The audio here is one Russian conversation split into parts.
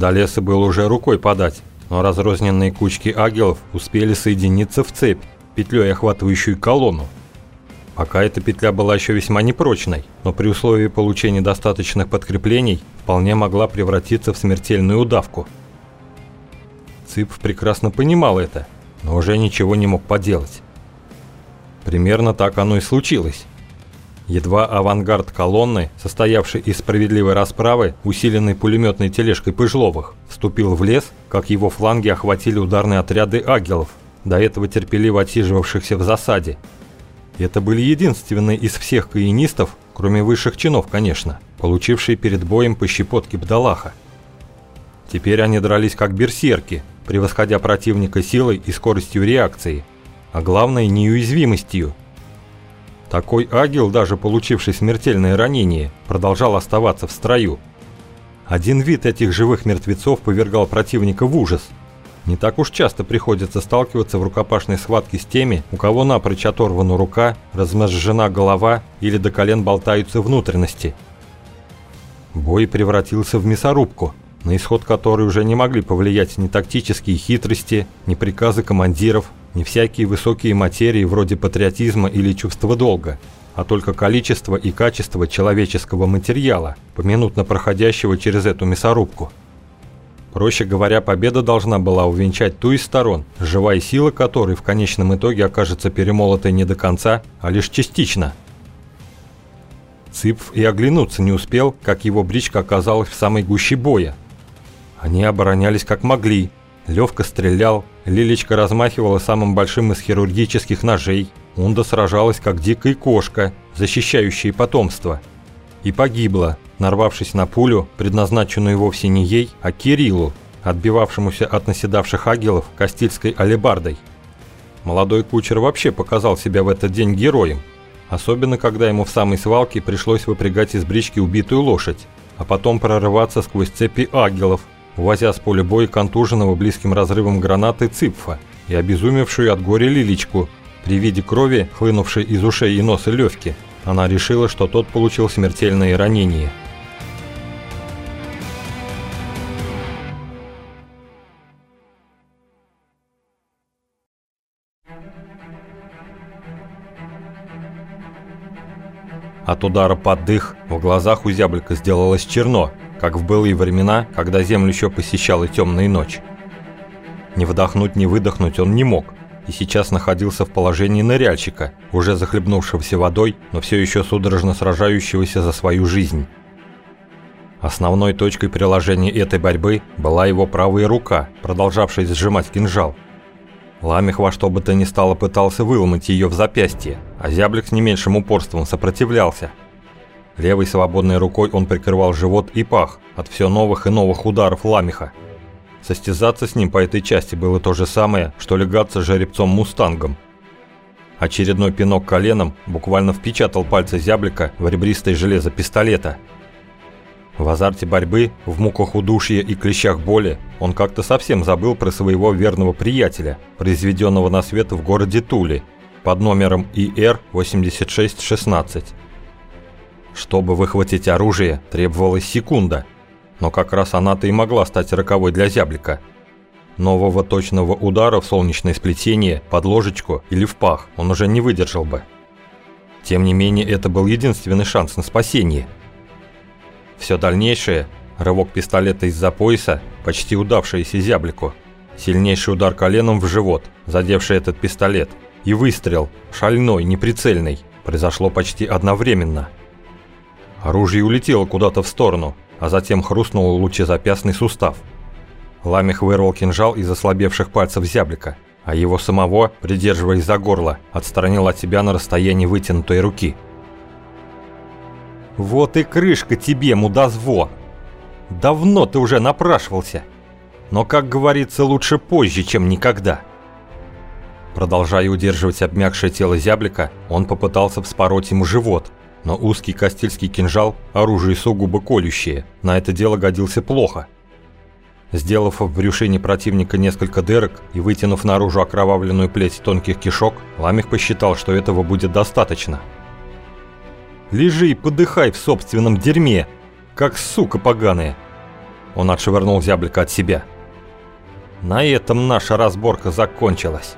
До леса было уже рукой подать, но разрозненные кучки агелов успели соединиться в цепь, петлей охватывающую колонну. Пока эта петля была еще весьма непрочной, но при условии получения достаточных подкреплений вполне могла превратиться в смертельную удавку. Цып прекрасно понимал это, но уже ничего не мог поделать. Примерно так оно и случилось. Едва авангард колонны, состоявший из справедливой расправы, усиленной пулеметной тележкой Пыжловых, вступил в лес, как его фланги охватили ударные отряды агелов, до этого терпеливо отсиживавшихся в засаде. Это были единственные из всех каинистов, кроме высших чинов, конечно, получившие перед боем по щепотке Бдалаха. Теперь они дрались как берсерки, превосходя противника силой и скоростью реакции, а главное неуязвимостью. Такой агил, даже получивший смертельное ранение, продолжал оставаться в строю. Один вид этих живых мертвецов повергал противника в ужас. Не так уж часто приходится сталкиваться в рукопашной схватке с теми, у кого напрочь оторвана рука, размозжена голова или до колен болтаются внутренности. Бой превратился в мясорубку – на исход которой уже не могли повлиять ни тактические хитрости, ни приказы командиров, ни всякие высокие материи вроде патриотизма или чувства долга, а только количество и качество человеческого материала, поминутно проходящего через эту мясорубку. Проще говоря, победа должна была увенчать ту из сторон, живая сила которой в конечном итоге окажется перемолотой не до конца, а лишь частично. Цыпф и оглянуться не успел, как его бричка оказалась в самой гуще боя, они оборонялись как могли. Левка стрелял, Лилечка размахивала самым большим из хирургических ножей. Унда сражалась как дикая кошка, защищающая потомство. И погибла, нарвавшись на пулю, предназначенную вовсе не ей, а Кириллу, отбивавшемуся от наседавших агелов Кастильской алебардой. Молодой кучер вообще показал себя в этот день героем, особенно когда ему в самой свалке пришлось выпрягать из брички убитую лошадь, а потом прорываться сквозь цепи агелов, увозя с поля боя контуженного близким разрывом гранаты Цыпфа и обезумевшую от горя Лиличку. При виде крови, хлынувшей из ушей и носа Левки, она решила, что тот получил смертельное ранение. От удара под дых в глазах у зяблика сделалось черно, как в былые времена, когда землю еще посещала темная ночь. Не вдохнуть, не выдохнуть он не мог, и сейчас находился в положении ныряльщика, уже захлебнувшегося водой, но все еще судорожно сражающегося за свою жизнь. Основной точкой приложения этой борьбы была его правая рука, продолжавшая сжимать кинжал. Ламех во что бы то ни стало пытался выломать ее в запястье, а зяблик с не меньшим упорством сопротивлялся – Левой свободной рукой он прикрывал живот и пах от все новых и новых ударов ламиха. Состязаться с ним по этой части было то же самое, что легаться жеребцом-мустангом. Очередной пинок коленом буквально впечатал пальцы зяблика в ребристое железо пистолета. В азарте борьбы, в муках удушья и клещах боли он как-то совсем забыл про своего верного приятеля, произведенного на свет в городе Тули, под номером ИР-8616. Чтобы выхватить оружие, требовалась секунда, но как раз она-то и могла стать роковой для зяблика. Нового точного удара в солнечное сплетение, под ложечку или в пах он уже не выдержал бы. Тем не менее, это был единственный шанс на спасение. Все дальнейшее – рывок пистолета из-за пояса, почти удавшийся зяблику, сильнейший удар коленом в живот, задевший этот пистолет, и выстрел, шальной, неприцельный, произошло почти одновременно – Оружие улетело куда-то в сторону, а затем хрустнул лучезапястный сустав. Ламех вырвал кинжал из ослабевших пальцев зяблика, а его самого, придерживаясь за горло, отстранил от себя на расстоянии вытянутой руки. «Вот и крышка тебе, мудазво! Давно ты уже напрашивался, но, как говорится, лучше позже, чем никогда!» Продолжая удерживать обмякшее тело зяблика, он попытался вспороть ему живот – но узкий кастильский кинжал, оружие сугубо колющее, на это дело годился плохо. Сделав в брюшине противника несколько дырок и вытянув наружу окровавленную плеть тонких кишок, Ламих посчитал, что этого будет достаточно. «Лежи и подыхай в собственном дерьме, как сука поганая!» Он отшвырнул зяблика от себя. На этом наша разборка закончилась.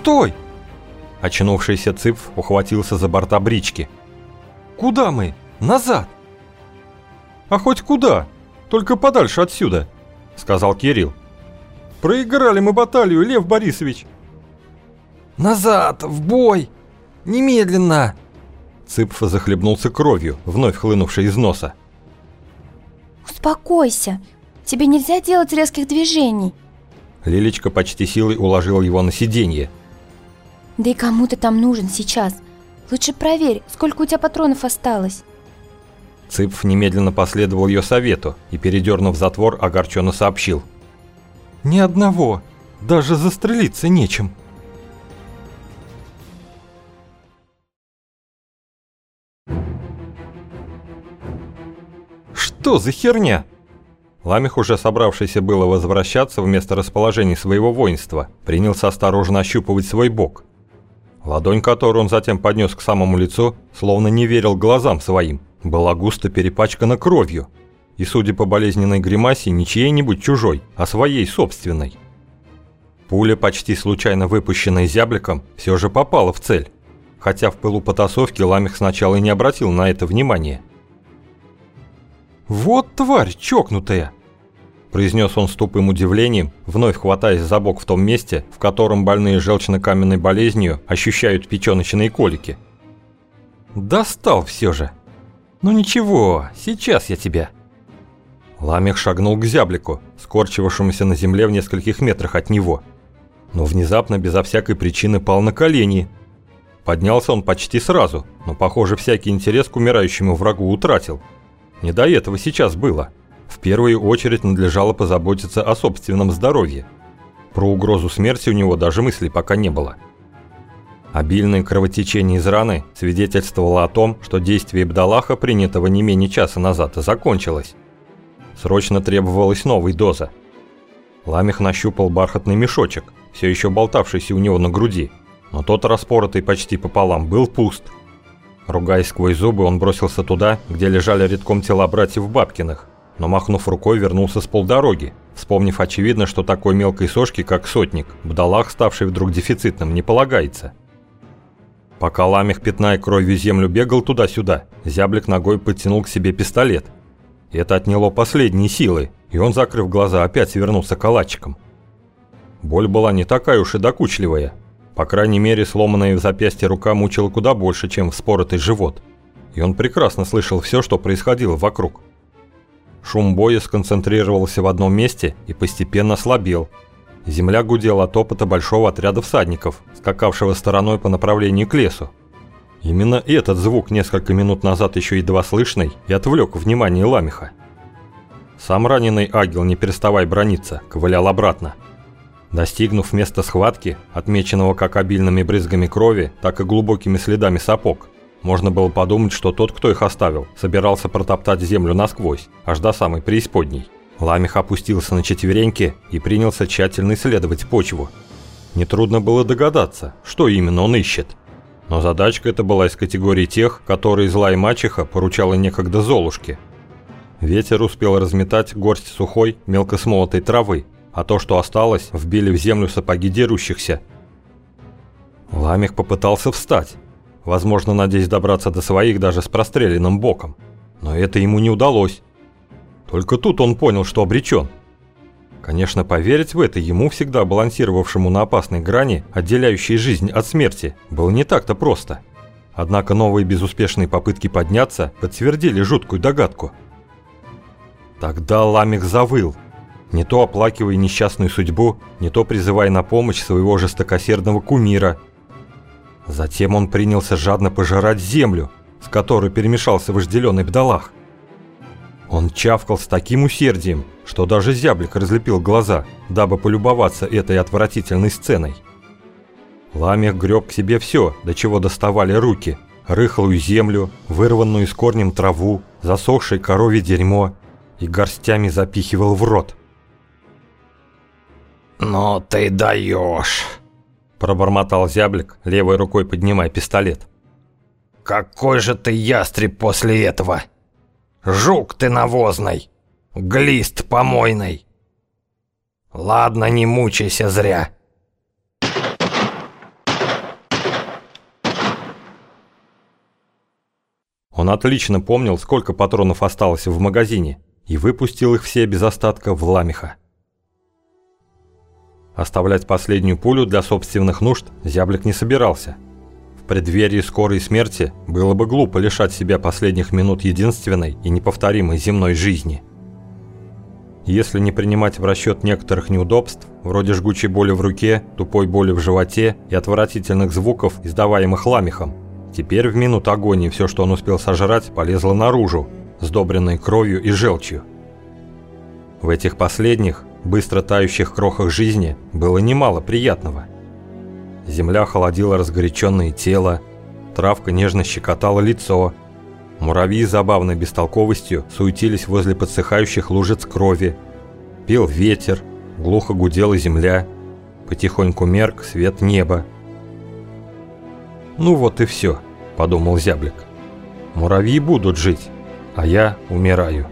«Стой!» Очнувшийся Цыпф ухватился за борта брички. «Куда мы? Назад!» «А хоть куда? Только подальше отсюда», — сказал Кирилл. «Проиграли мы баталию, Лев Борисович!» «Назад! В бой! Немедленно!» Цыпф захлебнулся кровью, вновь хлынувшей из носа. «Успокойся! Тебе нельзя делать резких движений!» Лилечка почти силой уложила его на сиденье, да и кому ты там нужен сейчас? Лучше проверь, сколько у тебя патронов осталось. Цыпф немедленно последовал ее совету и, передернув затвор, огорченно сообщил. «Ни одного. Даже застрелиться нечем». «Что за херня?» Ламих, уже собравшийся было возвращаться в место расположения своего воинства, принялся осторожно ощупывать свой бок – Ладонь, которую он затем поднес к самому лицу, словно не верил глазам своим, была густо перепачкана кровью. И, судя по болезненной гримасе, не чьей-нибудь чужой, а своей собственной. Пуля, почти случайно выпущенная зябликом, все же попала в цель. Хотя в пылу потасовки Ламих сначала и не обратил на это внимания. «Вот тварь чокнутая!» Произнес он с тупым удивлением, вновь хватаясь за бок в том месте, в котором больные желчно-каменной болезнью ощущают печёночные колики. «Достал все же! Ну ничего, сейчас я тебя!» Ламех шагнул к зяблику, скорчившемуся на земле в нескольких метрах от него. Но внезапно, безо всякой причины, пал на колени. Поднялся он почти сразу, но, похоже, всякий интерес к умирающему врагу утратил. Не до этого сейчас было. В первую очередь надлежало позаботиться о собственном здоровье. Про угрозу смерти у него даже мыслей пока не было. Обильное кровотечение из раны свидетельствовало о том, что действие Бдалаха, принятого не менее часа назад, закончилось. Срочно требовалась новая доза. Ламех нащупал бархатный мешочек, все еще болтавшийся у него на груди, но тот распоротый почти пополам был пуст. Ругаясь сквозь зубы, он бросился туда, где лежали редком тела братьев Бабкиных но, махнув рукой, вернулся с полдороги, вспомнив очевидно, что такой мелкой сошки, как сотник, бдалах, ставший вдруг дефицитным, не полагается. Пока ламех, пятная кровью землю, бегал туда-сюда, зяблик ногой подтянул к себе пистолет. Это отняло последние силы, и он, закрыв глаза, опять свернулся калачиком. Боль была не такая уж и докучливая. По крайней мере, сломанная в запястье рука мучила куда больше, чем вспоротый живот. И он прекрасно слышал все, что происходило вокруг. Шум боя сконцентрировался в одном месте и постепенно слабел. Земля гудела от опыта большого отряда всадников, скакавшего стороной по направлению к лесу. Именно этот звук несколько минут назад еще едва слышный и отвлек внимание Ламиха. Сам раненый агил, не переставая брониться, ковылял обратно. Достигнув места схватки, отмеченного как обильными брызгами крови, так и глубокими следами сапог, можно было подумать, что тот, кто их оставил, собирался протоптать землю насквозь, аж до самой преисподней. Ламих опустился на четвереньки и принялся тщательно исследовать почву. Нетрудно было догадаться, что именно он ищет. Но задачка эта была из категории тех, которые злая мачеха поручала некогда Золушке. Ветер успел разметать горсть сухой, мелко смолотой травы, а то, что осталось, вбили в землю сапоги дерущихся. Ламих попытался встать, возможно, надеясь добраться до своих даже с простреленным боком. Но это ему не удалось. Только тут он понял, что обречен. Конечно, поверить в это ему, всегда балансировавшему на опасной грани, отделяющей жизнь от смерти, было не так-то просто. Однако новые безуспешные попытки подняться подтвердили жуткую догадку. Тогда Ламик завыл, не то оплакивая несчастную судьбу, не то призывая на помощь своего жестокосердного кумира – Затем он принялся жадно пожирать землю, с которой перемешался вожделенный бдалах. Он чавкал с таким усердием, что даже зяблик разлепил глаза, дабы полюбоваться этой отвратительной сценой. Ламех греб к себе все, до чего доставали руки. Рыхлую землю, вырванную с корнем траву, засохшее коровье дерьмо и горстями запихивал в рот. «Ну ты даешь!» Пробормотал зяблик, левой рукой поднимая пистолет. «Какой же ты ястреб после этого! Жук ты навозный! Глист помойный! Ладно, не мучайся зря!» Он отлично помнил, сколько патронов осталось в магазине, и выпустил их все без остатка в ламиха. Оставлять последнюю пулю для собственных нужд зяблик не собирался. В преддверии скорой смерти было бы глупо лишать себя последних минут единственной и неповторимой земной жизни. Если не принимать в расчет некоторых неудобств, вроде жгучей боли в руке, тупой боли в животе и отвратительных звуков, издаваемых ламихом, теперь в минут агонии все, что он успел сожрать, полезло наружу, сдобренной кровью и желчью. В этих последних быстро тающих крохах жизни было немало приятного. Земля холодила разгоряченное тело, травка нежно щекотала лицо, муравьи забавной бестолковостью суетились возле подсыхающих лужиц крови, пел ветер, глухо гудела земля, потихоньку мерк свет неба. «Ну вот и все», — подумал зяблик. «Муравьи будут жить, а я умираю».